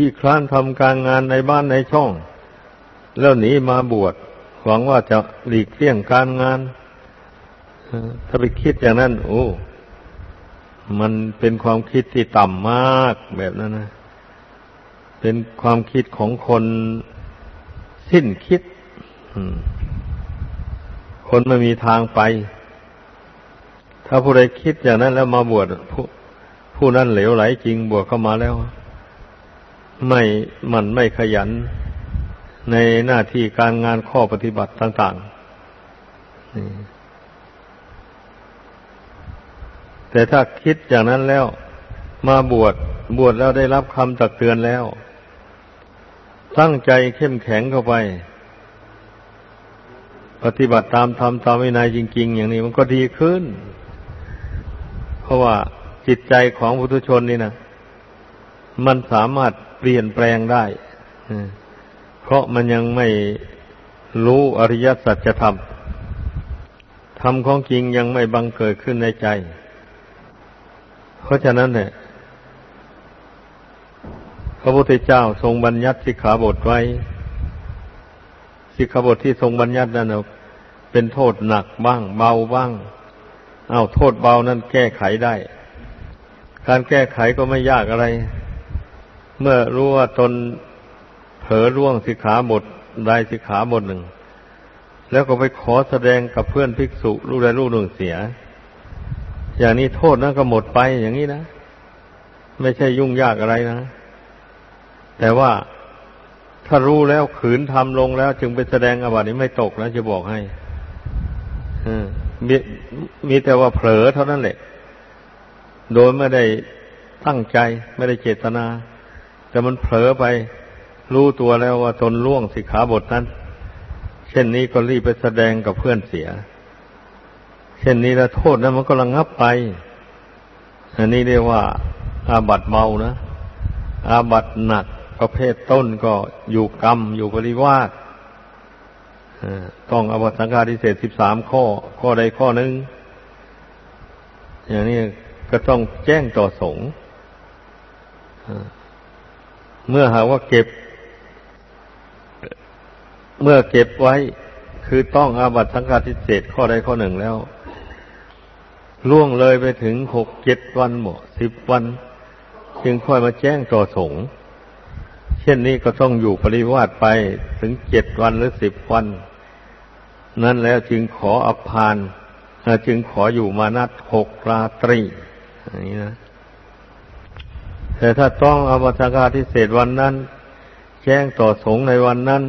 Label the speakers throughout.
Speaker 1: ขี้คลานทำการงานในบ้านในช่อง แล้วหนีมาบวชหวังว่าจะหลีกเลี่ยงการงาน ถ้าไปคิดอย่างนั้น โอ้ มันเป็นความคิดที่ต่ำมากแบบนั้นนะ เป็นความคิดของคนสิ้นคิด คนไม่มีทางไป ถ้าผู้ใดคิดอย่างนั้นแล้วมาบวชผู้ผู้นั้นเหลวไหลจริงบวชเข้ามาแล้ว ไม่มันไม่ขยันในหน้าที่การงานข้อปฏิบัติต่างๆ แต่ถ้าคิดอย่างนั้นแล้ว มาบวชบวชแล้วได้รับคำตักเตือนแล้ว ตั้งใจเข้มแข็งเข้าไป ปฏิบัติตามธรรมตามวินัยจริง ๆ อย่างนี้มันก็ดีขึ้น เพราะว่าจิตใจของพุทุชนนี่นะมันสามารถ เปลี่ยนแปลงได้ เพราะมันยังไม่รู้อริยสัจธรรมธรรมของจริงยังไม่บังเกิดขึ้นในใจ เพราะฉะนั้นเนี่ยพระพุทธเจ้าทรงบัญญัติสิกขาบทไว้ สิกขาบทที่ทรงบัญญัตินั้นเป็นโทษหนักบ้าง เบาบ้าง เอาโทษเบานั้นแก้ไขได้ การแก้ไขก็ไม่ยากอะไร เมื่อรู้ว่าตนเผลอร่วงสิกขาบทใดสิกขาบทหนึ่ง แล้วก็ไปขอแสดงกับเพื่อนภิกษุรูกใดรูกหนึ่งเสีย อย่างนี้โทษนั้นก็หมดไปอย่างนี้นะ ไม่ใช่ยุ่งยากอะไรนะ แต่ว่าถ้ารู้แล้วขืนทำลงแล้ว จึงไปแสดงอบัตนี้ไม่ตกนะจะบอกให้มีมีแต่ว่าเผลอเท่านั้นแหละ โดยไม่ได้ตั้งใจไม่ได้เจตนา แต่มันเผลอไปรู้ตัวแล้วว่าตนล่วงสิกขาบทนั้น เช่นนี้ก็รีบไปแสดงกับเพื่อนเสีย เช่นนี้แล้วโทษนั้นมันก็ระงงับไป อันนี้เรียกว่า อาบัตเมานะ อาบัตหนักประเภทต้นก็อยู่กรรม อยู่ปริวาสต้องอาบัตสังฆาทิเศษสิบสามข้อ ข้อใดข้อหนึ่งอย่างนี้ก็ต้องแจ้งต่อสงฆ์ เมื่อหาว่าเก็บ เมื่อเก็บไว้คือต้องอาบัตสังฆาทิเศษข้อใดข้อหนึ่งแล้ว ล่วงเลยไปถึงหกเจ็ดวันหมดสิบวัน จึงค่อยมาแจ้งต่อสงฆ์เช่นนี้ก็ต้องอยู่ปริวาสไปถึงเจ็ดวันหรือสิบวัน นั่นแล้วจึงขออภานจึงขออยู่มานัดหกราตรีอย่างนี้นะ แต่ถ้าต้องอาบัตสังฆาทิเศษวันนั้น แจ้งต่อสงในวันนั้น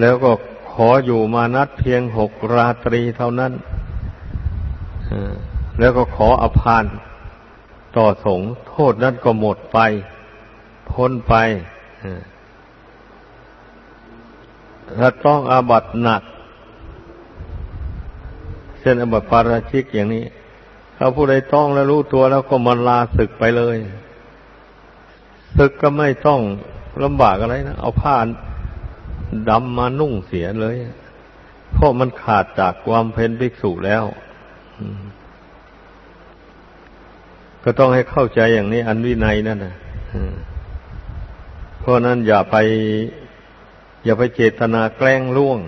Speaker 1: แล้วก็ขออยู่มานัดเพียงหกราตรีเท่านั้นแล้วก็ขออภานต่อสงโทษนั้นก็หมดไป พ้นไปถ้าต้องอาบัตหนักเช่นอาบัตปาราชิกอย่างนี้ ถ้าผู้ใดต้องแล้วรู้ตัวแล้วก็มันลาศึกไปเลย ศึกก็ไม่ต้องลำบากอะไรนะ เอาผ้าดำมานุ่งเสียเลย เพราะมันขาดจากความเพนภิกษุแล้ว ก็ต้องให้เข้าใจอย่างนี้ อันวินัยนั่นนะเพราะนั้นอย่าไป อย่าไปเจตนาแกล้งล่วง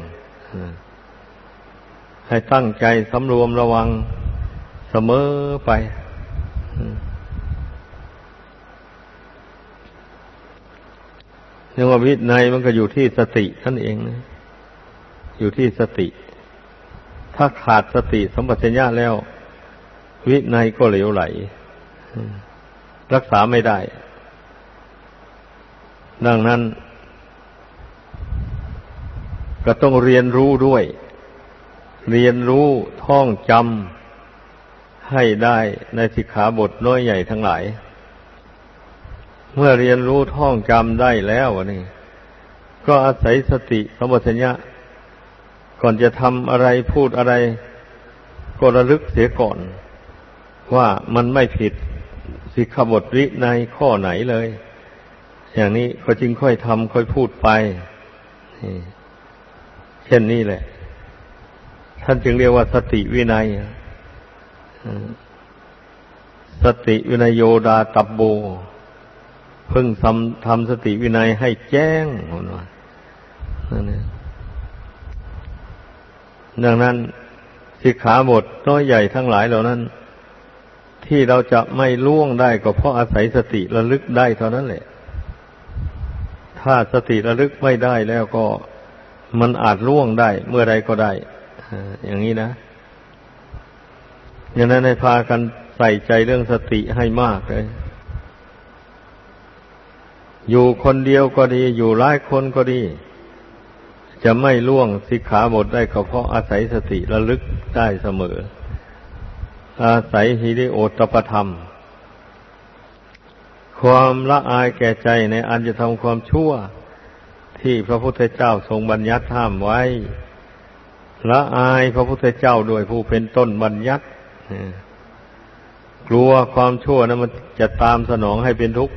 Speaker 1: ให้ตั้งใจสำรวมระวังเสมอไป รียกว่าวินัยมันก็อยู่ที่สติท่านเองนะอยู่ที่สติ ถ้าขาดสติสมบัติญาแล้ว วินัยก็เหลวไหล รักษาไม่ได้ ดังนั้น ก็ต้องเรียนรู้ด้วย เรียนรู้ท่องจำให้ได้ในสิกขาบทน้อยใหญ่ทั้งหลาย เมื่อเรียนรู้ท่องจำได้แล้วนี่ก็อาศัยสติสมัชัญญะก่อนจะทำอะไรพูดอะไร ก็ระลึกเสียก่อน ว่ามันไม่ผิดสิกขบทวิในข้อไหนเลย อย่างนี้ก็จึงค่อยทำค่อยพูดไปเช่นนี้แหละ ท่านจึงเรียกว่าสติวินัยสติวินัยโยดาตับโบ พึ่งทำทำสติวินัยให้แจ้งว่านั่นเองดังนั้นสิกขาบทน้อยใหญ่ทั้งหลายเหล่านั้น ที่เราจะไม่ล่วงได้ก็เพราะอาศัยสติระลึกได้เท่านั้นแหละ ถ้าสติระลึกไม่ได้แล้วก็มันอาจล่วงได้เมื่อใดก็ได้อย่างนี้นะอย่างนั้นให้พากันใส่ใจเรื่องสติให้มากเลย อยู่คนเดียวก็ดี อยู่หลายคนก็ดี จะไม่ล่วงสิกขาบทได้ก็เพราะอาศัยสติระลึกได้เสมอ อาศัยฮิริโอตปธรรม ความละอายแก่ใจในอันจะทำความชั่ว ที่พระพุทธเจ้าทรงบัญญัติห้ามไว้ ละอายพระพุทธเจ้าโดยผู้เป็นต้นบัญญัติกลัวความชั่วนะมันจะตามสนองให้เป็นทุกข์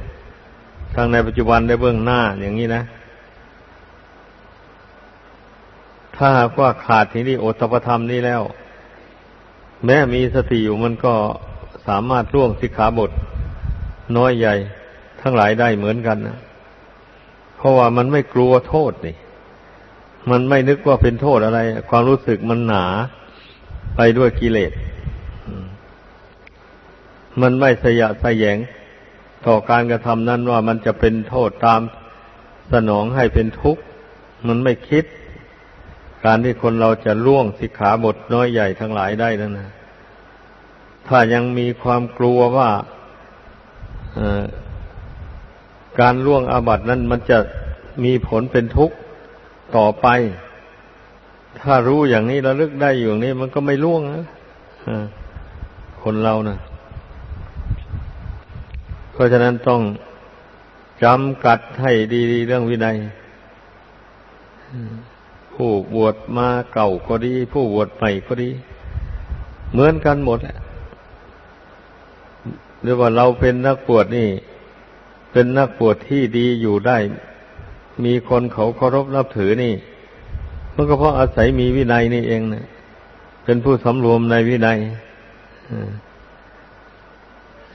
Speaker 1: ทั้งในปัจจุบันได้เบื้องหน้าอย่างนี้นะ ถ้าว่าขาดทีนี้โอตปธรรมนี้แล้ว แม้มีสติอยู่มันก็สามารถล่วงสิกขาบท น้อยใหญ่ทั้งหลายได้เหมือนกันนะเพราะว่ามันไม่กลัวโทษนี่ มันไม่นึกว่าเป็นโทษอะไร ความรู้สึกมันหนาไปด้วยกิเลส มันไม่สยะสยง ต่อการกระทำนั้นว่ามันจะเป็นโทษตามสนองให้เป็นทุกข์ มันไม่คิด การที่คนเราจะล่วงสิกขาบทน้อยใหญ่ทั้งหลายได้นั่นนะถ้ายังมีความกลัวว่าการล่วงอาบัตินั้นมันจะมีผลเป็นทุกข์ต่อไป ถ้ารู้อย่างนี้ระลึกได้อยู่อย่างนี้ มันก็ไม่ล่วงนะคนเราน่ะ เพราะฉะนั้นต้องจำกัดให้ดีๆเรื่องวินัยผู้บวชมาเก่าก็ดี ผู้บวชใหม่ก็ดี เหมือนกันหมดแหละหรือว่าเราเป็นนักบวชนี่ เป็นนักบวชที่ดีอยู่ได้ มีคนเขาเคารพนับถือนี่มันก็เพราะอาศัยมีวินัยนี่เองนะเป็นผู้สำรวมในวินัย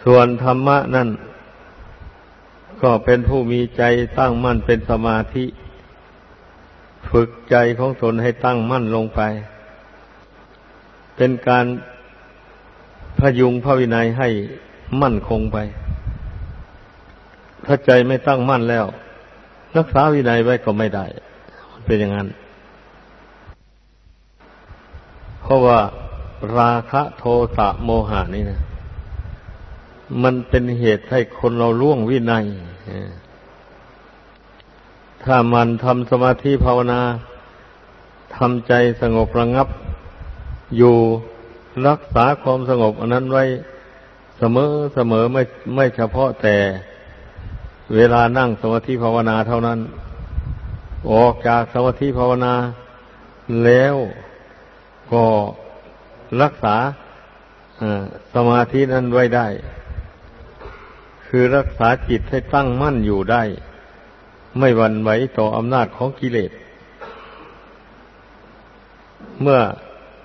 Speaker 1: ส่วนธรรมะนั่น ก็เป็นผู้มีใจตั้งมั่นเป็นสมาธิ ฝึกใจของตนให้ตั้งมั่นลงไป เป็นการพยุงพระวินัยให้มั่นคงไป ถ้าใจไม่ตั้งมั่นแล้ว รักษาวินัยไว้ก็ไม่ได้เป็นอย่างนั้น เพราะว่าราคะโทสะโมหานี่นะ มันเป็นเหตุให้คนเราล่วงวินัย ถ้ามันทำสมาธิภาวนาทำใจสงบระงับ อยู่รักษาความสงบอันนั้นไว้เสมอเสมอไม่ไม่เฉพาะแต่เวลานั่งสมาธิภาวนาเท่านั้น ออกจากสมาธิภาวนา แล้วก็รักษาสมาธินั้นไว้ได้ คือรักษาจิตให้ตั้งมั่นอยู่ได้ ไม่วันไหวต่ออำนาจของกิเลส เมื่อ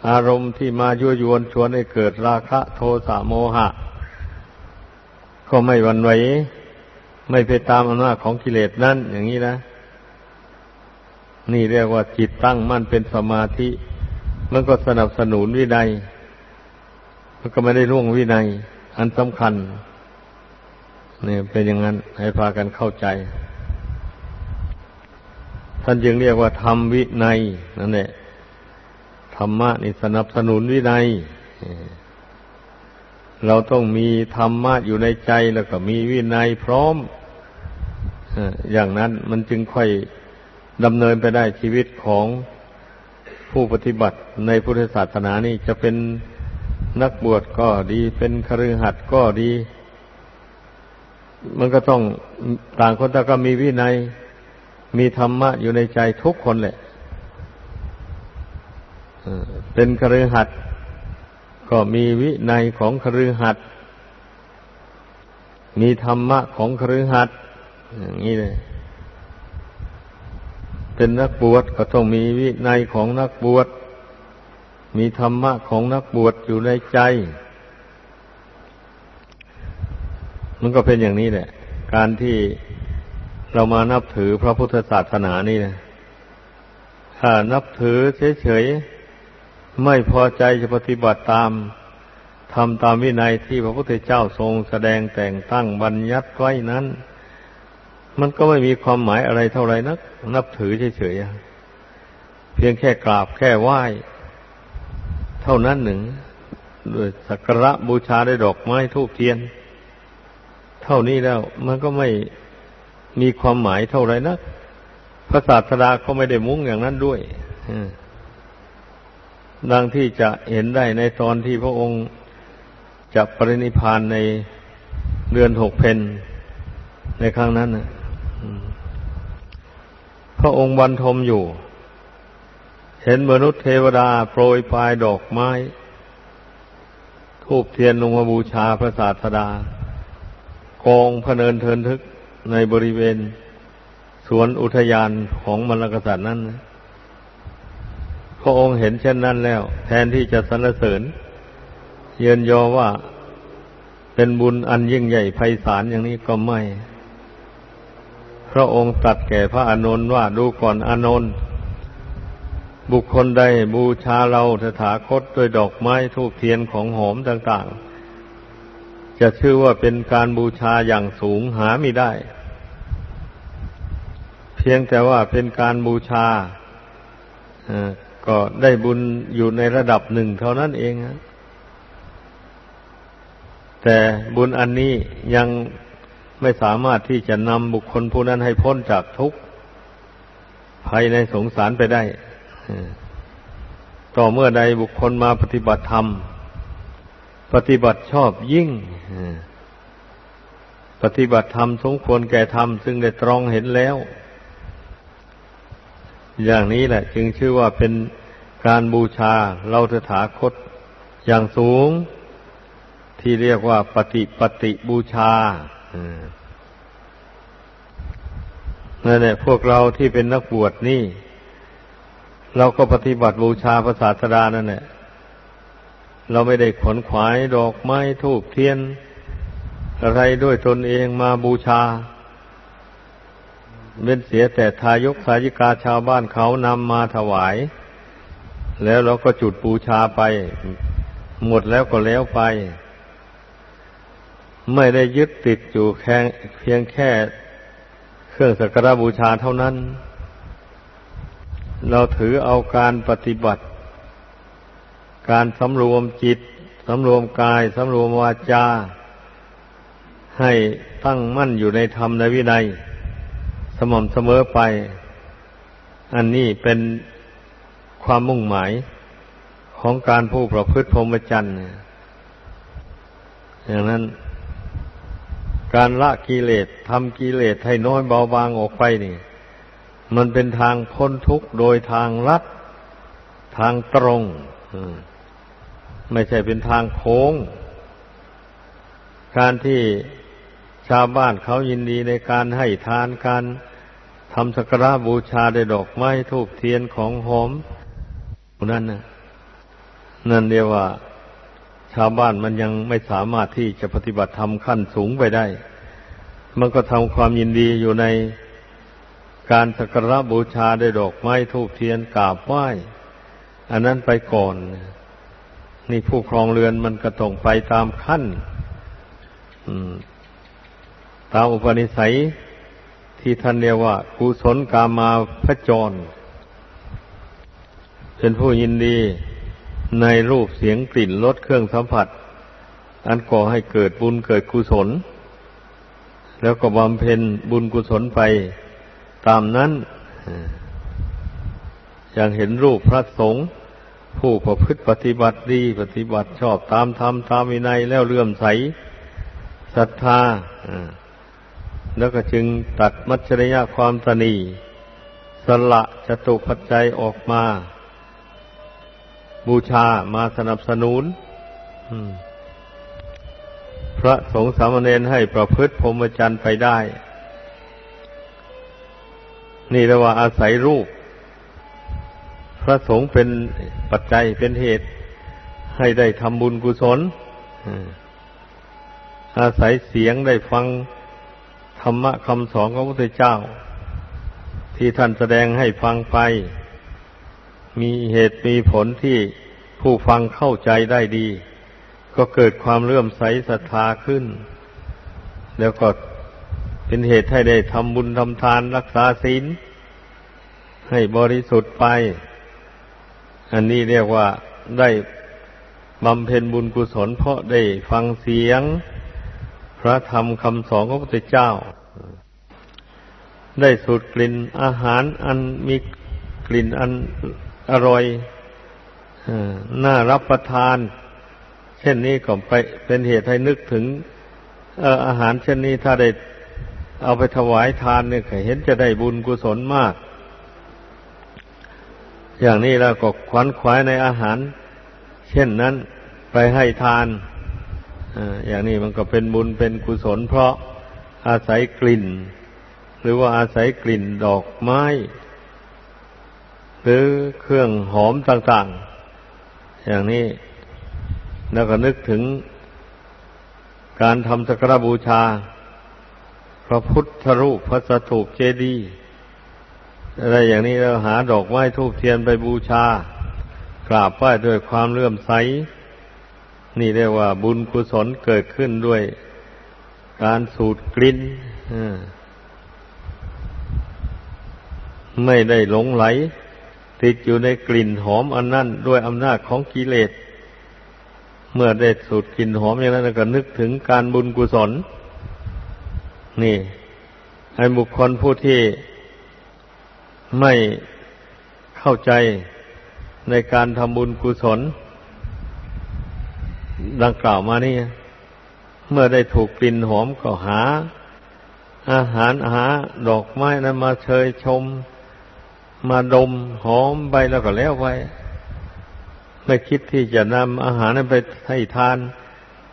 Speaker 1: อารมณ์ที่มายั่วยวนชวนให้เกิดราคะโทสะโมหะ ก็ไม่วันไหว ไม่ไปตามอำนาจของกิเลสนั่นอย่างนี้นะ นี่เรียกว่าจิตตั้งมั่นเป็นสมาธิ มันก็สนับสนุนวินัยมันก็ไม่ได้ล่วงวินัย อันสำคัญ นี่เป็นอย่างนั้น ให้พากันเข้าใจ ท่านจึงเรียกว่าธรรมวินัยนั่นแหละธรรมะนี่สนับสนุนวินัยเราต้องมีธรรมะอยู่ในใจแล้วก็มีวินัยพร้อมอย่างนั้นมันจึงค่อยดำเนินไปได้ชีวิตของผู้ปฏิบัติในพุทธศาสนานี่จะเป็นนักบวชก็ดีเป็นคฤหัสถ์ก็ดี มันก็ต้องต่างคนต่างก็มีวินัย มีธรรมะอยู่ในใจทุกคนแหละเป็นคฤหัสถ์ก็มีวินัยของคฤหัสถ์มีธรรมะของคฤหัสถ์อย่างนี้เลยเป็นนักบวชก็ต้องมีวินัยของนักบวชมีธรรมะของนักบวชอยู่ในใจ มันก็เป็นอย่างนี้แหละ การที่เรามานับถือพระพุทธศาสนานี่นะถ้านับถือเฉยๆ ไม่พอใจจะปฏิบัติตามทำตามวินัยที่พระพุทธเจ้าทรงแสดงแต่งตั้งบัญญัติไว้นั้น มันก็ไม่มีความหมายอะไรเท่าไรนัก นับถือเฉยๆ เพียงแค่กราบแค่ไหว้ เท่านั้นหนึ่งด้วยสักการะบูชาได้ดอกไม้ทูบเทียน เท่านี้แล้ว มันก็ไม่มีความหมายเท่าไรนักพระศาสดาก็ไม่ได้มุ่งอย่างนั้นด้วยดังที่จะเห็นได้ในตอนที่พระองค์จะปรินิพานในเดือนหกเพนในครั้งนั้นนะพระองค์บรรทมอยู่ เห็นมนุษย์เทวดาโปรยปลายดอกไม้ ทูบเทียนลงมาบูชาพระศาสดา กองพเนินเทินทึกในบริเวณ สวนอุทยานของมรรคษัตริย์นั้นพระองค์เห็นเช่นนั้นแล้ว แทนที่จะสรรเสริญ เยือนยอว่าเป็นบุญอันยิ่งใหญ่ไพศาลอย่างนี้ก็ไม่ พระองค์ตัดแก่พระอานนท์ว่าดูก่อนอานนท์บุคคลใดบูชาเราสถาคตด้วยดอกไม้ทูบเทียนของหอมต่าง ๆ จะชื่อว่าเป็นการบูชาอย่างสูงหาไม่ได้ เพียงแต่ว่าเป็นการบูชาก็ได้บุญอยู่ในระดับหนึ่งเท่านั้นเองแต่บุญอันนี้ยังไม่สามารถที่จะนำบุคคลผู้นั้นให้พ้นจากทุกข์ภายในสงสารไปได้ ต่อเมื่อใดบุคคลมาปฏิบัติธรรม ปฏิบัติชอบยิ่งปฏิบัติธรรมสมควรแก่ธรรมซึ่งได้ตรองเห็นแล้ว อย่างนี้แหละ จึงชื่อว่าเป็นการบูชาเราตถาคตอย่างสูง ที่เรียกว่าปฏิปฏิบูชานั่นแหละพวกเราที่เป็นนักบวชนี่ เราก็ปฏิบัติบูชาพระศาสดานั่นแหละ เราไม่ได้ขนขวายดอกไม้ทูบเทียน อะไรด้วยตนเองมาบูชาเป็นเสียแต่ทายกสายิกาชาวบ้านเขานำมาถวาย แล้วเราก็จุดบูชาไป หมดแล้วก็แล้วไป ไม่ได้ยึดติดอยู่แค่เพียงแค่เครื่องสักการบูชาเท่านั้น เราถือเอาการปฏิบัติ การสำรวมจิตสำรวมกายสำรวมวาจา ให้ตั้งมั่นอยู่ในธรรมในวินัยสม่ำเสมอไป อันนี้เป็นความมุ่งหมายของการผู้ประพฤติพรหมจรรย์อย่างนั้น การละกิเลสทำกิเลสให้น้อยเบาบางออกไปนี่ มันเป็นทางพ้นทุกข์โดยทางลัดทางตรง ไม่ใช่เป็นทางโค้ง การที่ชาวบ้านเขายินดีในการให้ทานการทำสักการะบูชาได้ดอกไม้ทูบเทียนของหอมนั่นนะนั่นเดียวว่า ชาวบ้านมันยังไม่สามารถที่จะปฏิบัติธรรมขั้นสูงไปได้ มันก็ทำความยินดีอยู่ในการสักการะบูชาได้ดอกไม้ทูบเทียนกราบไหว้ อันนั้นไปก่อนนี่ นี่ผู้ครองเรือนมันก็ต้องไปตามขั้นตามอุปนิสัยที่ท่านเรียกว่ากุศลกามาพระจร เป็นผู้ยินดีในรูปเสียงกลิ่นรสเครื่องสัมผัส อันก่อให้เกิดบุญเกิดกุศล แล้วก็บำเพ็ญบุญกุศลไปตามนั้น อย่างเห็นรูปพระสงฆ์ ผู้ประพฤติปฏิบัติดีปฏิบัติชอบตามธรรมตามวินัยแล้วเลื่อมใสศรัทธาแล้วก็จึงตัดมัจฉริยะความตนีสละจตุปัจจัยออกมา บูชามาสนับสนุนพระสงฆ์สามเณรให้ประพฤติพรหมจรรย์ไปได้ นี่เรียกว่าอาศัยรูป พระสงฆ์เป็นปัจจัยเป็นเหตุให้ได้ทำบุญกุศลอาศัยเสียงได้ฟังธรรมะคำสอนของพระพุทธเจ้า ที่ท่านแสดงให้ฟังไป มีเหตุมีผลที่ผู้ฟังเข้าใจได้ดี ก็เกิดความเลื่อมใสศรัทธาขึ้น แล้วก็เป็นเหตุให้ได้ทำบุญทำทานรักษาศีลให้บริสุทธิ์ไป อันนี้เรียกว่าได้บำเพ็ญบุญกุศล เพราะได้ฟังเสียง พระธรรมคำสอนของพระพุทธเจ้า ได้สูดกลิ่นอาหารอันมีกลิ่นอันอร่อยน่ารับประทาน เช่นนี้ก็ไปเป็นเหตุให้นึกถึงอาหารเช่นนี้ถ้าได้เอาไปถวายทานเนี่ยเห็นจะได้บุญกุศลมาก อย่างนี้แล้วก็ขวัญขวายในอาหาร เช่นนั้นไปให้ทานอย่างนี้มันก็เป็นบุญเป็นกุศล เพราะอาศัยกลิ่น หรือว่าอาศัยกลิ่นดอกไม้ หรือเครื่องหอมต่างๆ อย่างนี้แล้วก็นึกถึงการทำสักการบูชา พระพุทธรูปพระสถูปเจดีย์ อะไรอย่างนี้เราหาดอกไม้ทูบเทียนไปบูชา กราบไหว้ด้วยความเลื่อมใส นี่เรียกว่าบุญกุศลเกิดขึ้นด้วยการสูดกลิ่นไม่ได้หลงไหล ติดอยู่ในกลิ่นหอมอันนั้นด้วยอำนาจของกิเลส เมื่อได้สูดกลิ่นหอมอย่างนั้นก็นึกถึงการบุญกุศล นี่ไอ้บุคคลผู้ที่ ไม่เข้าใจในการทำบุญกุศล ดังกล่าวมานี่เมื่อได้ถูกกลิ่นหอมก็หา อาหารหาดอกไม้นั้นมาเชยชม มาดมหอมไปแล้วก็แล้วไปไม่คิดที่จะนำอาหารนั้นไปให้ทาน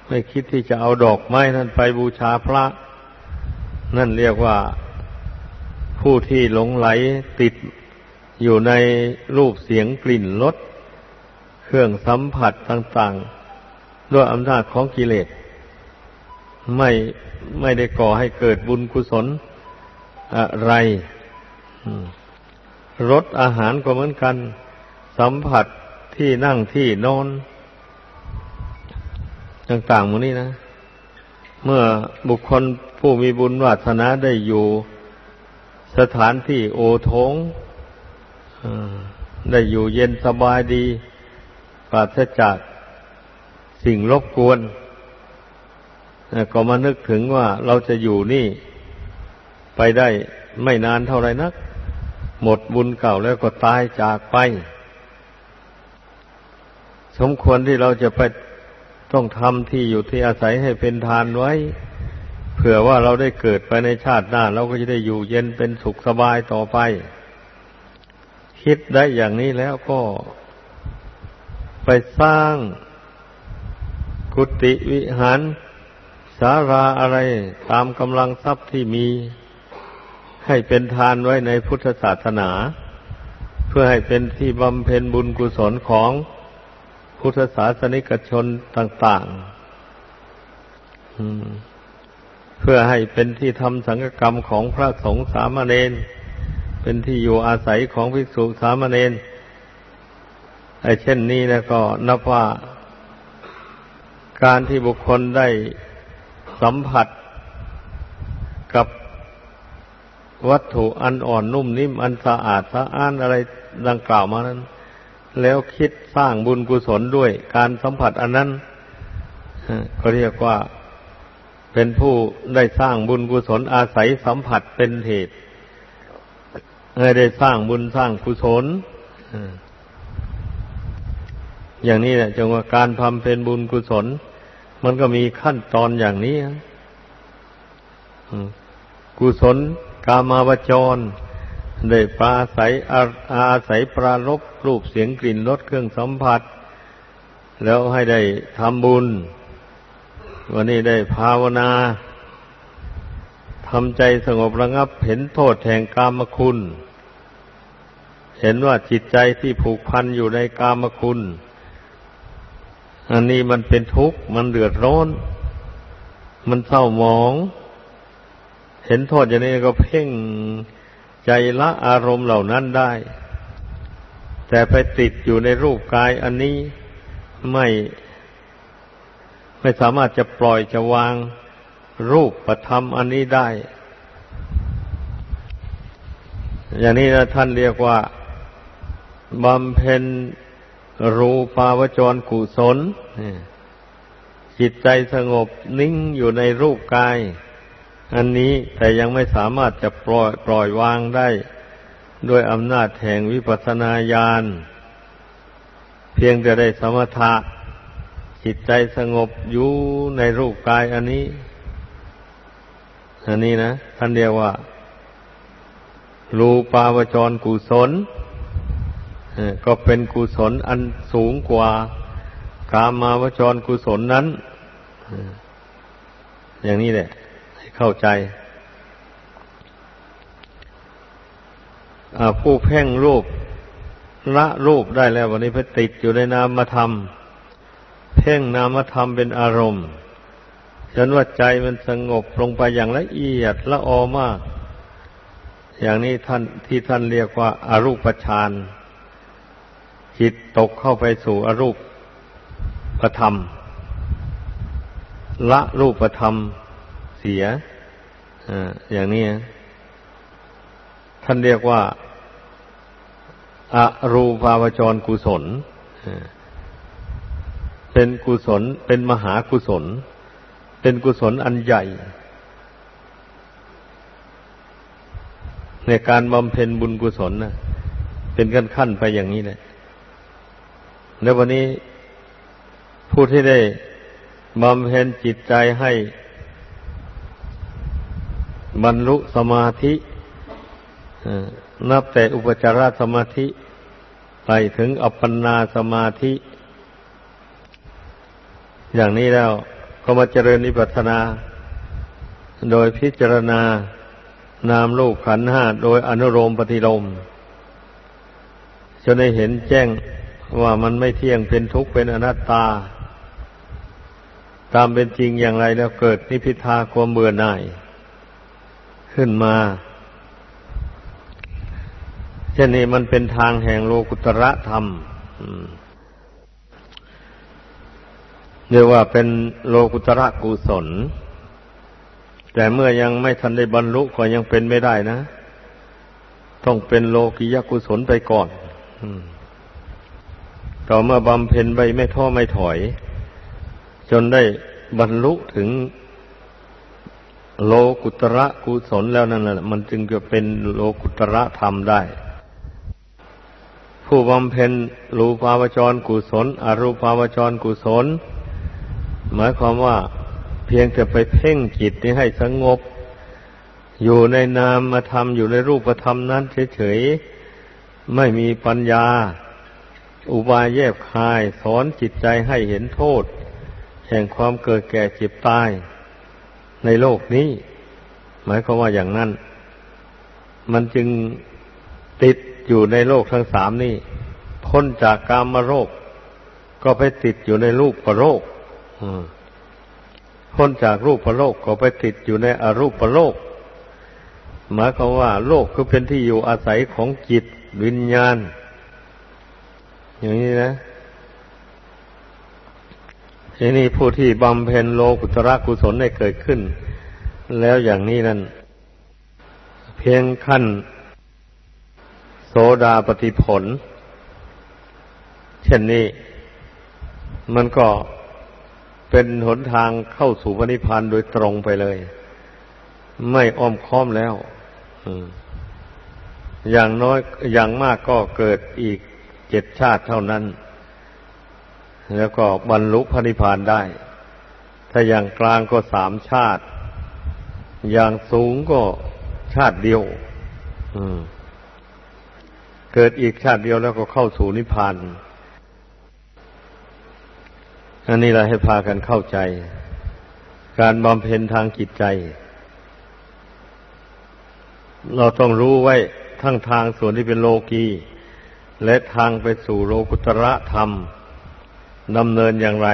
Speaker 1: ไม่คิดที่จะเอาดอกไม้นั้นไปบูชาพระ นั่นเรียกว่า ผู้ที่หลงไหลติดอยู่ในรูปเสียงกลิ่นรสเครื่องสัมผัสต่างๆ ด้วยอำนาจของกิเลส ไม่ไม่ได้ก่อให้เกิดบุญกุศลอะไรรสอาหารก็เหมือนกัน สัมผัสที่นั่งที่นอน ต่างๆหมดนี้นะ เมื่อบุคคลผู้มีบุญวาสนาได้อยู่ สถานที่โอทงได้อยู่เย็นสบายดี ปราศจากสิ่งรบกวน ก็มานึกถึงว่าเราจะอยู่นี่ ไปได้ไม่นานเท่าไรนัก หมดบุญเก่าแล้วก็ตายจากไป สมควรที่เราจะไปต้องทำที่อยู่ที่อาศัยให้เป็นทานไว้ เผื่อว่าเราได้เกิดไปในชาติหน้า เราก็จะได้อยู่เย็นเป็นสุขสบายต่อไป คิดได้อย่างนี้แล้วก็ไปสร้างกุฏิวิหารสาราอะไรตามกำลังทรัพย์ที่มีให้เป็นทานไว้ในพุทธศาสนา เพื่อให้เป็นที่บำเพ็ญบุญกุศลของพุทธศาสนิกชนต่างๆอืม เพื่อให้เป็นที่ทำสังฆกรรมของพระสงฆ์สามเณรเป็นที่อยู่อาศัยของภิกษุสามเณรไอ้เช่นนี้นะก็นับว่า การที่บุคคลได้สัมผัสกับวัตถุอันอ่อนนุ่มนิ่มอันสะอาดสะอ้านอะไรดังกล่าวมานั้น แล้วคิดสร้างบุญกุศลด้วย การสัมผัสอันนั้นก็เรียกว่า เป็นผู้ได้สร้างบุญกุศลอาศัยสัมผัสเป็นเหตุให้ได้สร้างบุญสร้างกุศลอย่างนี้แหละจงว่าการทำเป็นบุญกุศล มันก็มีขั้นตอนอย่างนี้กุศลกามาวจร ได้ปราศัยอาอาศัยปรารบรูปเสียงกลิ่นรสเครื่องสัมผัส แล้วให้ได้ทำบุญ วันนี้ได้ภาวนาทำใจสงบระงับเห็นโทษแห่งกามคุณ เห็นว่าจิตใจที่ผูกพันอยู่ในกามคุณ อันนี้มันเป็นทุกข์ มันเดือดร้อน มันเศร้าหมอง เห็นโทษอย่างนี้ก็เพ่งใจละอารมณ์เหล่านั้นได้ แต่ไปติดอยู่ในรูปกายอันนี้ไม่ ไม่สามารถจะปล่อยจะวางรูปประธรรมอันนี้ได้ อย่างนี้นะท่านเรียกว่าบำเพ็ญรูปาวจรกุศลจิตใจสงบนิ่งอยู่ในรูปกาย อันนี้แต่ยังไม่สามารถจะปล่อยปล่อยวางได้ ด้วยอำนาจแห่งวิปัสสนาญาณเพียงจะได้สมถะ จิตใจสงบอยู่ในรูปกายอันนี้ อันนี้นะท่านเรียกว่ารูปาวจรกุศลก็เป็นกุศลอันสูงกว่ากามาวจรกุศลนั้น อย่างนี้แหละ ให้เข้าใจ ผู้เพ่งรูปละรูปได้แล้ววันนี้ไปติดอยู่ในนามธรรม เพ่งนามธรรมเป็นอารมณ์ฉันว่าใจมันสงบลงไปอย่างละเอียดละออมาก อย่างนี้ท่านที่ท่านเรียกว่าอารูปฌานจิตตกเข้าไปสู่อรูปประธรรม ละรูปประธรรมเสียออย่างนี้ ท่านเรียกว่าอรูปาวจรกุศล เป็นกุศล เป็นมหากุศล เป็นกุศลอันใหญ่ ในการบำเพ็ญบุญกุศลนะเป็นขั้นขั้นไปอย่างนี้เลยในวันนี้ผู้ที่ได้บำเพ็ญจิตใจให้บรรลุสมาธินับแต่อุปจารสมาธิ ไปถึงอัปปนาสมาธิ อย่างนี้แล้วก็มาเจริญนิพพานา โดยพิจารณานามรูปขันห้าโดยอนุโลมปฏิโลมจะได้เห็นแจ้งว่ามันไม่เที่ยงเป็นทุกข์เป็นอนัตตา ตามเป็นจริงอย่างไรแล้วเกิดนิพิทาความเบื่อหน่าย ขึ้นมาเช่นนี้มันเป็นทางแห่งโลกุตระธรรม เรียกว่าเป็นโลกุตระกุศล แต่เมื่อยังไม่ทันได้บรรลุก็ยังเป็นไม่ได้นะ ต้องเป็นโลกิยกุศลไปก่อนต่อเมื่อบำเพ็ญไปไม่ท้อไม่ถอย จนได้บรรลุถึงโลกุตระกุศลแล้วนั่นแหละมันจึงจะเป็นโลกุตระธรรมได้ ผู้บำเพ็ญรูปาวจรกุศล อรูปาวจรกุศล หมายความว่าเพียงแต่ไปเพ่งจิตนี้ให้สงบ อยู่ในนามธรรมอยู่ในรูปธรรมนั้นเฉยๆไม่มีปัญญา อุบายแยบคาย สอนจิตใจให้เห็นโทษ แห่งความเกิดแก่เจ็บตาย ในโลกนี้ หมายความว่าอย่างนั้น มันจึงติดอยู่ในโลกทั้งสามนี้พ้นจากกามโรค ก็ไปติดอยู่ในรูปประโลก พ้นจากรูปประโลกก็ไปติดอยู่ในอรูปประโลก หมายความว่า โลกคือเป็นที่อยู่อาศัยของจิตวิญญาณ อย่างนี้นะทีนี้ผู้ที่บำเพ็ญโลกุตระกุศลได้เกิดขึ้น แล้วอย่างนี้นั้น เพียงขั้น โสดาปฏิผล เช่นนี้ มันก็ เป็นหนทางเข้าสู่พระนิพพานโดยตรงไปเลย ไม่อ้อมค้อมแล้วอย่างน้อยอย่างมากก็เกิดอีกเจ็ดชาติเท่านั้น แล้วก็บรรลุพระนิพพานได้ ถ้าอย่างกลางก็สามชาติ อย่างสูงก็ชาติเดียวเกิดอีกชาติเดียวแล้วก็เข้าสู่นิพพาน อันนี้เราให้พากันเข้าใจ การบำเพ็ญทางจิตใจ เราต้องรู้ไว้ทั้งทางส่วนที่เป็นโลกีและทางไปสู่โลกุตระธรรมดำเนินอย่างไร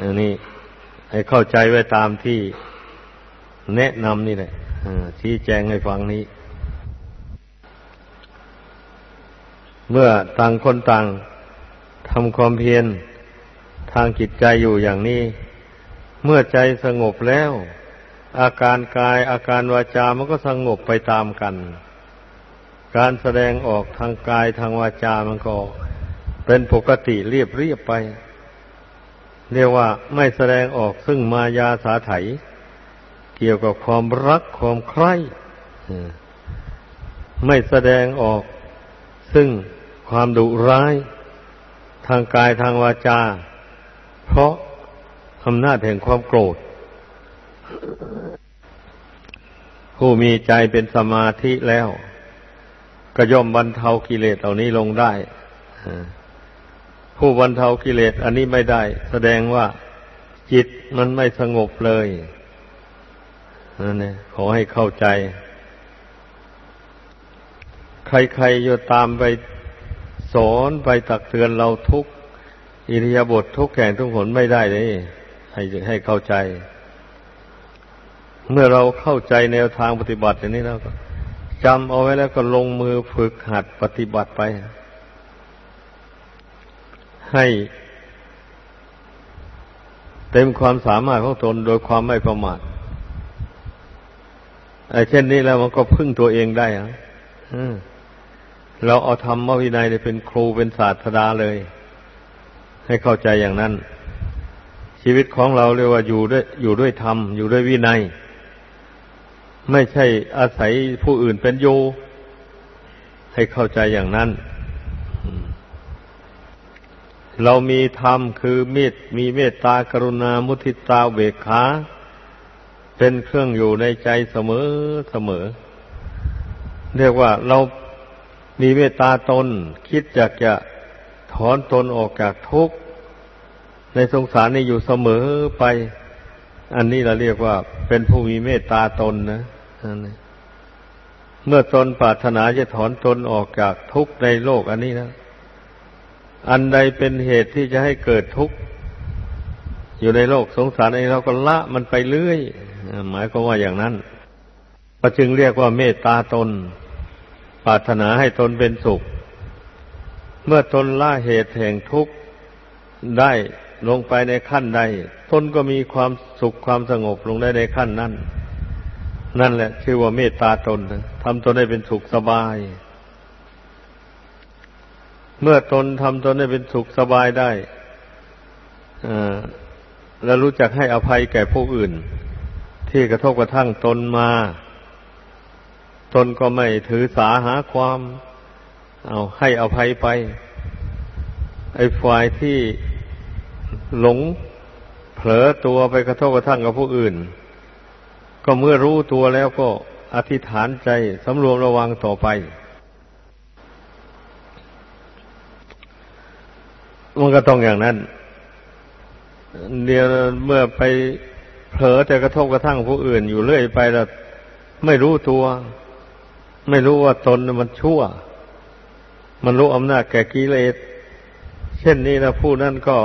Speaker 1: อันนี้ให้เข้าใจไว้ตามที่แนะนำนี่แหละชี้แจงให้ฟังนี้ เมื่อต่างคนต่างทำความเพียรางจิตใจอยู่อย่างนี้ เมื่อใจสงบแล้ว อาการกายอาการวาจามันก็สงบไปตามกัน การแสดงออกทางกายทางวาจามันก็เป็นปกติเรียบเรียบไป เรียกว่าไม่แสดงออกซึ่งมายาสาไถ เกี่ยวกับความรักความใคร่ไม่แสดงออกซึ่งความดุร้าย ทางกายทางวาจา เพราะอำนาจแห่งความโกรธ ผู้มีใจเป็นสมาธิแล้ว ก็ย่อมบรรเทากิเลสเหล่านี้ลงได้ผู้บรรเทากิเลสอันนี้ไม่ได้ แสดงว่าจิตมันไม่สงบเลยนั่นเองขอให้เข้าใจ ใครๆอยู่ตามไปสอนไปตักเตือนเราทุก อิริยาบถททุกแห่งทุกผลไม่ได้เลยให้ให้เข้าใจ เมื่อเราเข้าใจแนวทางปฏิบัติอย่างนี้แล้วก็จำเอาไว้แล้วก็ลงมือฝึกหัดปฏิบัติไป ให้เต็มความสามารถของตนโดยความไม่ประมาทไอ้เช่นนี้แล้วมันก็พึ่งตัวเองได้อะเราเอาธรรมวินัยเป็นครูเป็นศาสดาเลย ให้เข้าใจอย่างนั้น ชีวิตของเราเรียกว่าอยู่ด้วย อยู่ด้วยธรรม อยู่ด้วยวินัย ไม่ใช่อาศัยผู้อื่นเป็นโย ให้เข้าใจอย่างนั้น เรามีธรรมคือเมตมีเมตตากรุณามุทิตาเบกขาเป็นเครื่องอยู่ในใจเสมอเสมอ เรียกว่าเรามีเมตตาตน คิดอยากจะ ถอนตนออกจากทุกข์ในสงสารนี่อยู่เสมอไป อันนี้เราเรียกว่า เป็นผู้มีเมตตาตนนะเมื่อตนปรารถนาจะถอนตนออกจากทุกข์ในโลกอันนี้นะ อันใดเป็นเหตุที่จะให้เกิดทุกข์อยู่ในโลกสงสารเองเราก็ละมันไปเรื่อยหมายความว่าอย่างนั้นก็จึงเรียกว่าเมตตาตน ปรารถนาให้ตนเป็นสุข เมื่อตนละเหตุแห่งทุกข์ได้ลงไปในขั้นใดตนก็มีความสุขความสงบลงได้ในขั้นนั้น นั่นแหละ ชื่อว่าเมตตาตนทำตนให้เป็นสุขสบาย เมื่อตนทำตนให้เป็นสุขสบายได้แล้วรู้จักให้อภัยแก่ผู้อื่น ที่กระทบกระทั่งตนมา ตนก็ไม่ถือสาหาความ เอาให้อภัยไป ไอ้ฝ่ายที่หลงเผลอตัวไปกระทบกระทั่งกับผู้อื่น ก็เมื่อรู้ตัวแล้วก็อธิษฐานใจสำรวมระวังต่อไป มันก็ต้องอย่างนั้น เดี๋ยวเมื่อไปเผลอแต่กระทบกระทั่งผู้อื่นอยู่เรื่อยไปแล้วไม่รู้ตัว ไม่รู้ว่าตนมันชั่ว มันรู้อำนาจแก่กิเลส เช่นนี้นะผู้นั้นก็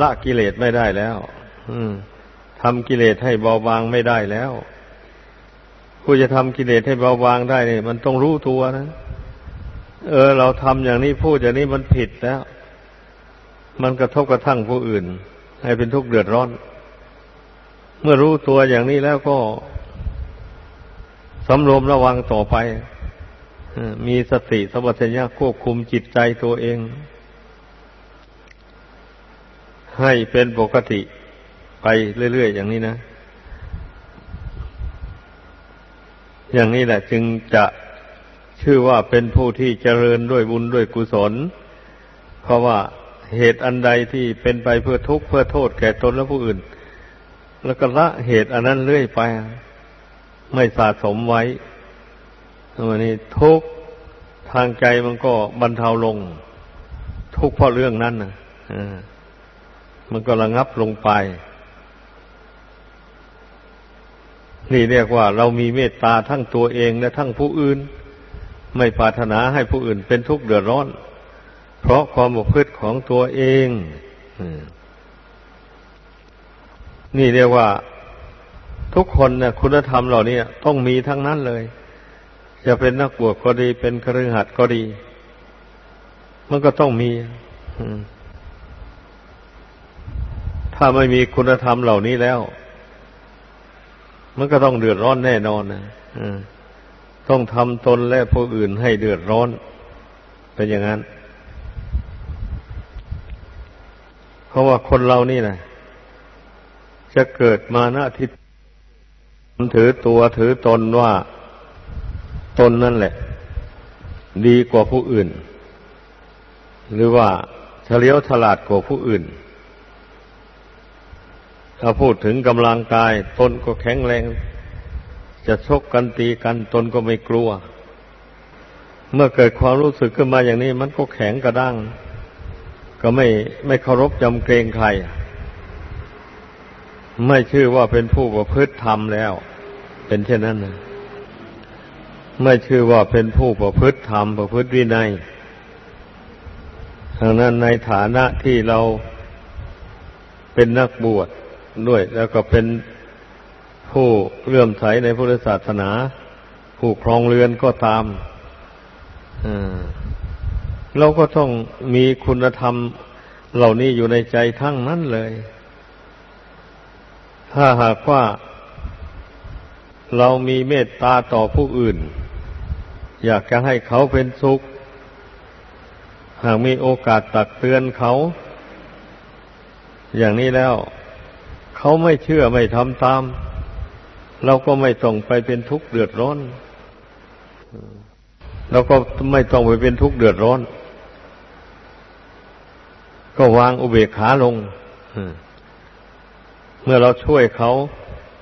Speaker 1: ละกิเลสไม่ได้แล้วทำกิเลสให้เบาบางไม่ได้แล้ว ผู้จะทำกิเลสให้เบาบางได้เนี่ยมันต้องรู้ตัวนะเออ เราทำอย่างนี้พูดอย่างนี้มันผิดแล้ว มันกระทบกระทั่งผู้อื่น ให้เป็นทุกข์เดือดร้อน เมื่อรู้ตัวอย่างนี้แล้วก็สำรวมระวังต่อไป มีสติสัมปชัญญะควบคุมจิตใจตัวเอง ให้เป็นปกติไปเรื่อยๆอย่างนี้นะ อย่างนี้แหละจึงจะชื่อว่าเป็นผู้ที่เจริญด้วยบุญด้วยกุศล เพราะว่าเหตุอันใดที่เป็นไปเพื่อทุกข์เพื่อโทษแก่ตนและผู้อื่น แล้วก็ละเหตุอันนั้นเรื่อยไป ไม่สะสมไว้ วันนี้ทุกทางใจมันก็บรรเทาลง ทุกเพราะเรื่องนั้นนะมันก็ระงับลงไป นี่เรียกว่า เรามีเมตตาทั้งตัวเองและทั้งผู้อื่น ไม่ปรารถนาให้ผู้อื่นเป็นทุกข์เดือดร้อน เพราะความบกพฤติของตัวเองนี่เรียกว่า ทุกคนเนี่ยคุณธรรมเหล่านี้ต้องมีทั้งนั้นเลย จะเป็นนักบวชก็ดี เป็นครือขัดก็ดี มันก็ต้องมีถ้าไม่มีคุณธรรมเหล่านี้แล้ว มันก็ต้องเดือดร้อนแน่นอนนะต้องทำตนและผู้อื่นให้เดือดร้อน เป็นอย่างนั้น เพราะว่าคนเรานี่นะจะเกิดมาหน้าทิศถือตัวถือตนว่า ตนนั่นแหละ ดีกว่าผู้อื่น หรือว่าเฉลียวฉลาดกว่าผู้อื่น ถ้าพูดถึงกำลังกาย ตนก็แข็งแรง จะชกกันตีกันตนก็ไม่กลัว เมื่อเกิดความรู้สึกขึ้นมาอย่างนี้ มันก็แข็งกระด้าง ก็ไม่ไม่เคารพจำเกรงใคร ไม่ชื่อว่าเป็นผู้ประพฤติธรรมแล้ว เป็นเช่นนั้นนะ ไม่ชื่อว่าเป็นผู้ประพฤติธรรมประพฤติวินัยทางนั้นในฐานะที่เราเป็นนักบวชด้วย แล้วก็เป็นผู้เลื่อมใสในพุทธศาสนา ผู้ครองเรือนก็ตามเราก็ต้องมีคุณธรรมเหล่านี้อยู่ในใจทั้งนั้นเลย ถ้าหากว่าเรามีเมตตาต่อผู้อื่น อยากจะให้เขาเป็นสุข หากมีโอกาสตักเตือนเขา อย่างนี้แล้ว เขาไม่เชื่อไม่ทำตาม เราก็ไม่ต้องไปเป็นทุกข์เดือดร้อนเราก็ไม่ต้องไปเป็นทุกข์เดือดร้อน ก็วางอุเบกขาลงเมื่อเราช่วยเขา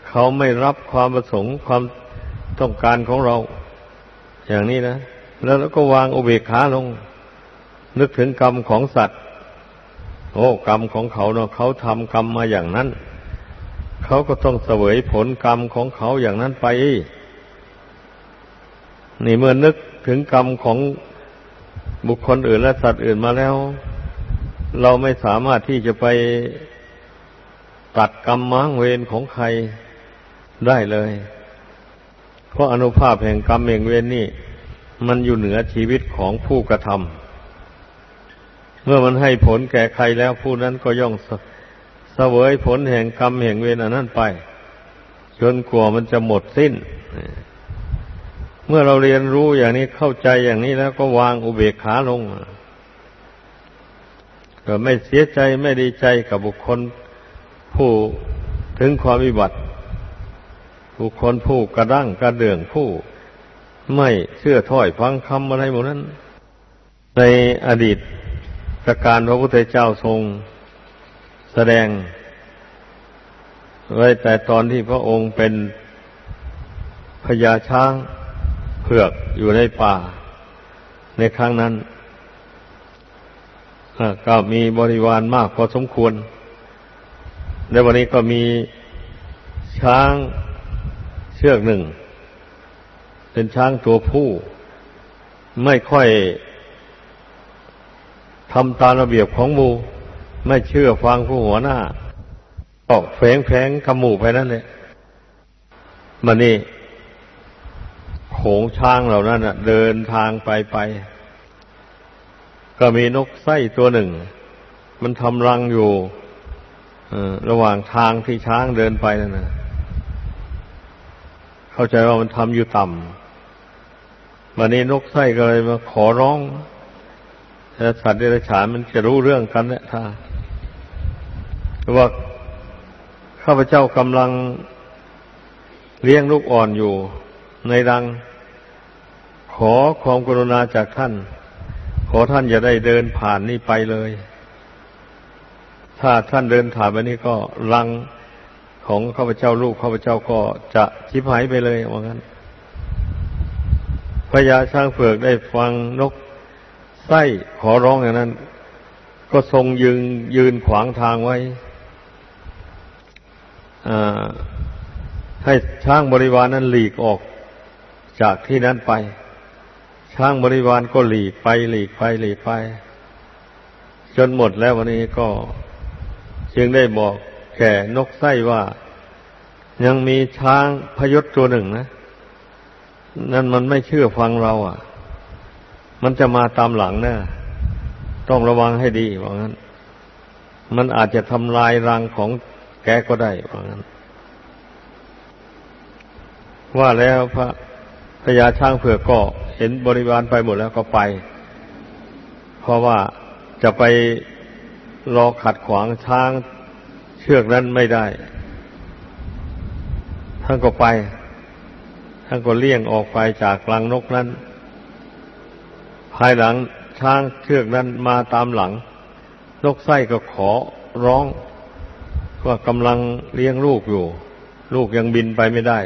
Speaker 1: เขาไม่รับความประสงค์ความต้องการของเรา อย่างนี้นะแล้วเราก็วางอุเบกขาลง นึกถึงกรรมของสัตว์ โอ้กรรมของเขาเนาะเขาทำกรรมมาอย่างนั้น เขาก็ต้องเสวยผลกรรมของเขาอย่างนั้นไป นี่เมื่อนึกถึงกรรมของบุคคลอื่นและสัตว์อื่นมาแล้ว เราไม่สามารถที่จะไปตัดกรรมม้างเวรของใครได้เลย เพราะอนุภาพแห่งกรรมแห่งเวรนี่มันอยู่เหนือชีวิตของผู้กระทำเมื่อมันให้ผลแก่ใครแล้วผู้นั้นก็ย่องเสวยผลแห่งกรรมแห่งเวรอันนั้นไป จนกว่ามันจะหมดสิ้น เมื่อเราเรียนรู้อย่างนี้เข้าใจอย่างนี้แล้วก็วางอุเบกขาลงก็ไม่เสียใจไม่ดีใจกับบุคคลผู้ถึงความวิบัติ บุคคลผู้กระด้างกระเดื่องผู้ ไม่เชื่อถ้อยฟังคำอะไรหมดนั้น ในอดีตการพระพุทธเจ้าทรงแสดง ไว้แต่ตอนที่พระองค์เป็นพญาช้างเผือกอยู่ในป่า ในครั้งนั้นก็มีบริวารมากพอสมควรในวันนี้ก็มีช้าง เชือกหนึ่ง เป็นช้างตัวผู้ ไม่ค่อยทำตามระเบียบของมูไม่เชื่อฟังผู้หัวหน้าออกแฝงแฝงขมูไปนั่นเลยมันนี่โขงช้างเหล่านั้นเดินทางไปไป ก็มีนกไส้ตัวหนึ่ง มันทำรังอยู่ระหว่างทางที่ช้างเดินไปนั่นนะ เข้าใจว่ามันทำอยู่ต่ำวันนี้นกไส้ก็เลยมาขอร้องแต่สัตว์เดรัจฉานมันจะรู้เรื่องกันเนี่ยท่าว่าข้าพเจ้ากำลังเลี้ยงลูกอ่อนอยู่ในรัง ขอความกรุณาจากท่าน ขอท่านอย่าได้เดินผ่านนี่ไปเลย ถ้าท่านเดินผ่านไปนี่ก็รัง ของข้าพเจ้าลูกข้าพเจ้าก็จะชิบหายไปเลยว่างั้นพญาช้างเผือกได้ฟังนกไส้ขอร้องอย่างนั้น ก็ทรงยืนยืนขวางทางไว้ให้ช้างบริวารนนั้นหลีกออกจากที่นั้นไป ช้างบริวารก็หลีกไป หลีกไปหลีกไป จนหมดแล้ววันนี้ก็จึงได้บอก แก่นกไส้ว่า ยังมีช้างพยศตัวหนึ่งนะ นั่นมันไม่เชื่อฟังเรา อะ มันจะมาตามหลังเนะต้องระวังให้ดีว่างั้น มันอาจจะทำลายรังของแกก็ได้ว่างั้น ว่าแล้วพระพญาช้างเผือกก็เห็นบริวารไปหมดแล้วก็ไป เพราะว่าจะไปรอขัดขวางช้าง ชือกนั้นไม่ได้ ท่านก็ไป ท่านก็เลี่ยงออกไปจากกลางนกนั้น ภายหลังช้างเชือกนั้นมาตามหลัง นกไส้ก็ขอร้อง ว่ากำลังเลี้ยงลูกอยู่ ลูกยังบินไปไม่ได้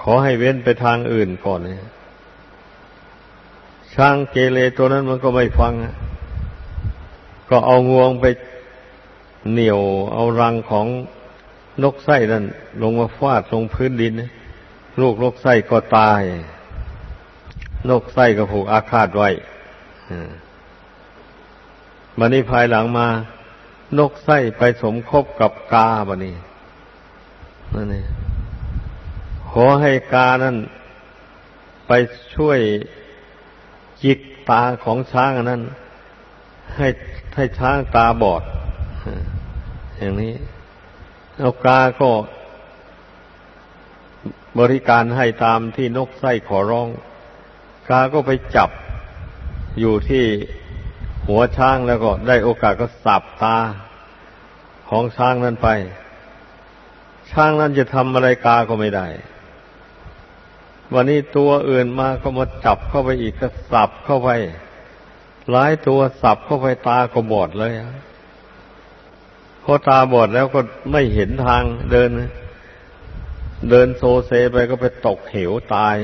Speaker 1: ขอให้เว้นไปทางอื่นก่อนเนี่ยช้างเกเรตัวนั้นมันก็ไม่ฟัง ก็เอางวงไป เหนี่ยวเอารังของนกไส้นั่น ลงมาฟาดลงพื้นดิน ลูกนกไส้ก็ตาย นกไส้ก็ผูกอาคาตไว้บันนี้ภายหลังมา นกไส้ไปสมคบกับกาบันนี้นั่นเองขอให้กานั่นไปช่วยจิกตาของช้างนั้น ให้ให้ช้างตาบอด อย่างนี้เอากาก็บริการให้ตามที่นกไส้ขอร้อง กาก็ไปจับอยู่ที่หัวช้างแล้วก็ได้โอกาสก็สับตาของช้างนั้นไป ช้างนั้นจะทำอะไรกาก็ไม่ได้ วันนี้ตัวอื่นมาก็มาจับเข้าไปอีกก็สับเข้าไป หลายตัวสับเข้าไปตาก็บอดเลย พอตาบอดแล้วก็ไม่เห็นทางเดิน เดินโซเซไปก็ไปตกเหวตาย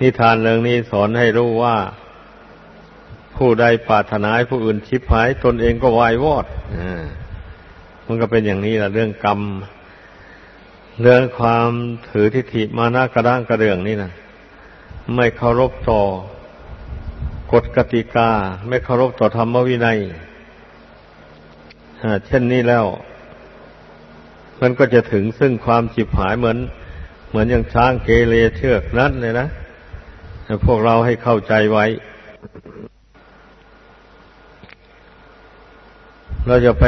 Speaker 1: นิทานเรื่องนี้สอนให้รู้ว่า ผู้ใดปรารถนาให้ผู้อื่นชิบหาย ตนเองก็วายวอดมันก็เป็นอย่างนี้แหละเรื่องกรรม เรื่องความถือทิฏฐิมานะกระด้างกระเดื่องนี่นะไม่เคารพต่อกฎกติกา ไม่เคารพต่อธรรมวินัย เช่นนี้แล้ว มันก็จะถึงซึ่งความจิบหายเหมือน เหมือนอย่างช้างเกเรเชือกนั้นเลยนะพวกเราให้เข้าใจไว้ เราจะไป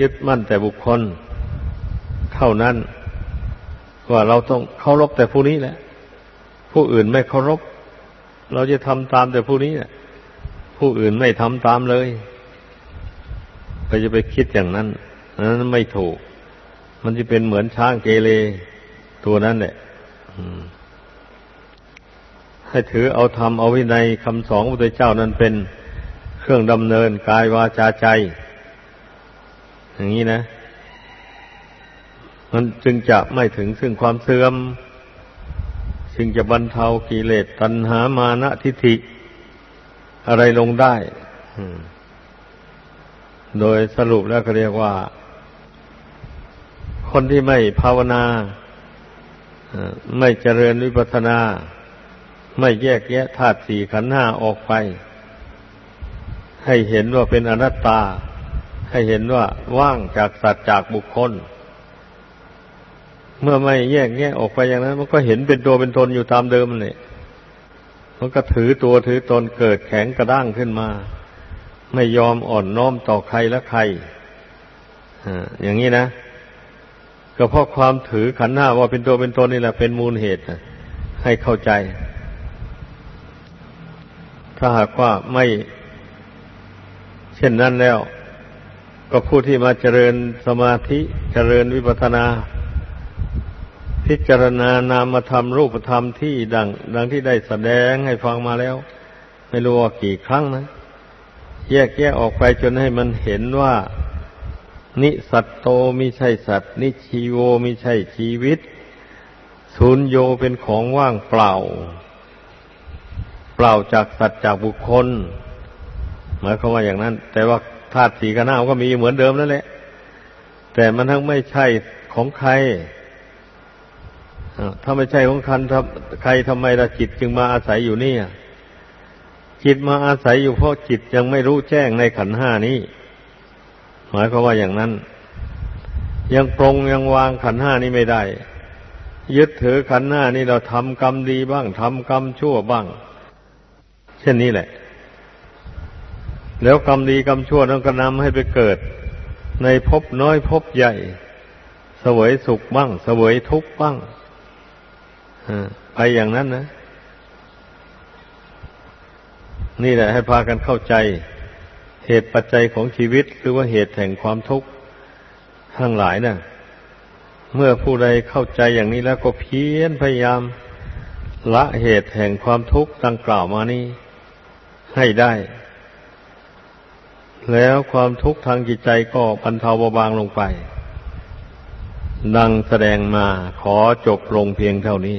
Speaker 1: ยึดมั่นแต่บุคคล เท่านั้นว่าเราต้องเคารพแต่ผู้นี้แหละ ผู้อื่นไม่เคารพ เราจะทำตามแต่ผู้นี้แหละผู้อื่นไม่ทำตามเลย ก็จะไปคิดอย่างนั้นนั้นไม่ถูก มันจะเป็นเหมือนช้างเกเรตัวนั้นแหละให้ถือเอาธรรมเอาวินัยคำสอนพระเจ้านั้นเป็นเครื่องดำเนินกายวาจาใจ อย่างนี้นะ มันจึงจะไม่ถึงซึ่งความเสื่อมจึงจะบรรเทากิเลสตัณหามานะทิฏฐิ อะไรลงได้ โดยสรุปแล้วก็เรียกว่า คนที่ไม่ภาวนา ไม่เจริญวิปัสนา ไม่แยกแยะธาตุสี่ขันธ์ห้าออกไป ให้เห็นว่าเป็นอนัตตา ให้เห็นว่าว่างจากสัตว์จากบุคคล เมื่อไม่แยกแยะออกไปอย่างนั้น มันก็เห็นเป็นตัวเป็นตนอยู่ตามเดิมเลยมันก็ถือตัวถือตนเกิดแข็งกระด้างขึ้นมา ไม่ยอมอ่อนน้อมต่อใครและใครอย่างนี้นะก็เพราะความถือขันหน้าว่าเป็นตัวเป็นตนนี่แหละเป็นมูลเหตุให้เข้าใจ ถ้าหากว่าไม่ เช่นนั้นแล้ว ก็ผู้ที่มาเจริญสมาธิเจริญวิปัสสนา พิจารณานามธรรมรูปธรรมที่ดัง ดังที่ได้แสดงให้ฟังมาแล้ว ไม่รู้ว่ากี่ครั้งนะ แยกแยกออกไปจนให้มันเห็นว่า นิสัตโตมิใช่สัตว์ นิชีโวมิใช่ชีวิตศูนโยเป็นของว่างเปล่า เปล่าจากสัตว์จากบุคคล หมายความว่าอย่างนั้น แต่ว่าธาตุสีกันหน้าก็มีเหมือนเดิมนั่นแหละ แต่มันทั้งไม่ใช่ของใครถ้าไม่ใช่ของคันใครทำไมละจิตจึงมาอาศัยอยู่นี่ จิตมาอาศัยอยู่เพราะจิตยังไม่รู้แจ้งในขันห้านี้ หมายความว่าอย่างนั้น ยังปรงยังวางขันห้านี้ไม่ได้ ยึดถือขันห้านี้เราทำกรรมดีบ้างทำกรรมชั่วบ้าง เช่นนี้แหละ แล้วกรรมดีกรรมชั่วนั้นก็นำให้ไปเกิด ในภพน้อยภพใหญ่ เสวยสุขบ้าง เสวยทุกข์บ้างไปอย่างนั้นนะ นี่แหละให้พากันเข้าใจ เหตุปัจจัยของชีวิต หรือว่าเหตุแห่งความทุกข์ทั้งหลายนะ่ะ เมื่อผู้ใดเข้าใจอย่างนี้แล้วก็เพียรพยายาม ละเหตุแห่งความทุกข์ดังกล่าวมานี้ให้ได้ แล้วความทุกข์ทางจิตใจก็บรรเทาเบาบางลงไป ดังแสดงมาขอจบลงเพียงเท่านี้